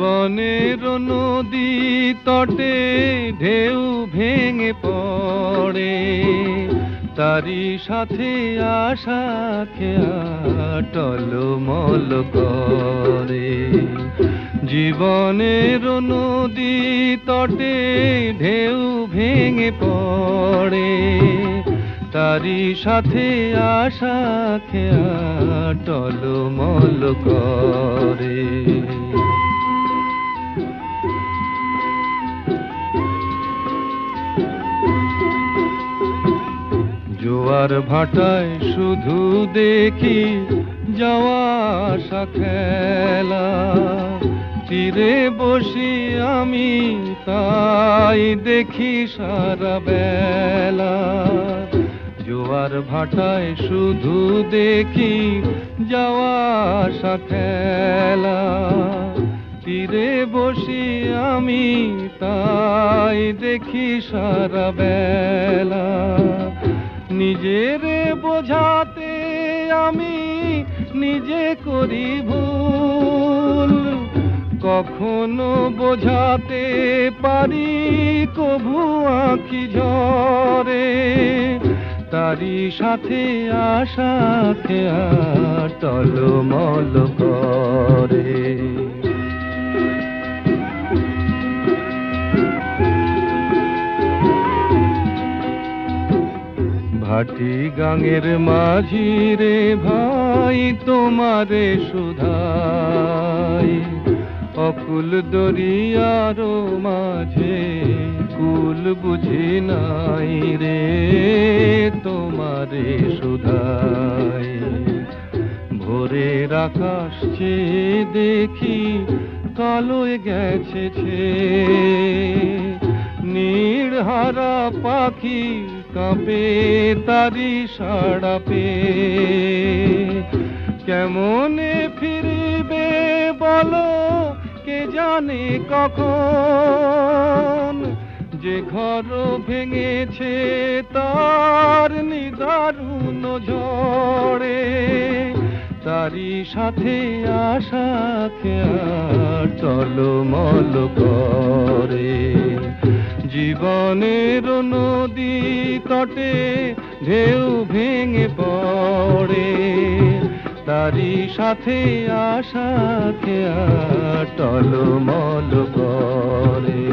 জীবনের নদী তটে ঢেউ ভেঙে পড়ে। তারি সাথে আশা খেয়া টলমল করে। জীবনের নদী তটে ঢেউ ভেঙে পড়ে। তারি সাথে আশা খেয়া টলমল করে। জোয়ার ভাটায় শুধু দেখি যাওয়া আসা খেলা। তীরে বসি আমি, তাই দেখি সারা বেলা। জোয়ার ভাটায় শুধু দেখি যাওয়া আসা খেলা। তীরে বসি আমি, তাই দেখি সারা বেলা। নিজেরে বোঝাতে আমি নিজে করি ভুল। কখনো বোঝাতে পারি কভু আঁকি ঝরে তারি সাথে আশা খেয়া টলমল করে। ভাটি গাঙের মাঝি রে ভাই, তোমারে সুধাই অকুল দরিয়ারো মাঝে কুল বুঝি নাই রে, তোমারে সুধাই ভোরের আকাশ চেয়ে দেখি কালোয় গেছে ছে। নীড় হারা পাখি কাঁপে তারি সাড়া পে। কেমনে ফিরবে বলো, কে জানে কখন? যে ঘর ভেঙেছে তার নিদারুণ ঝড়ে তারি সাথে আশা খেয়া টলমল করে। জীবনের নদী তটে ঢেউ ভেঙে পড়ে। তারই সাথে আশা খেয়া টলমল করে।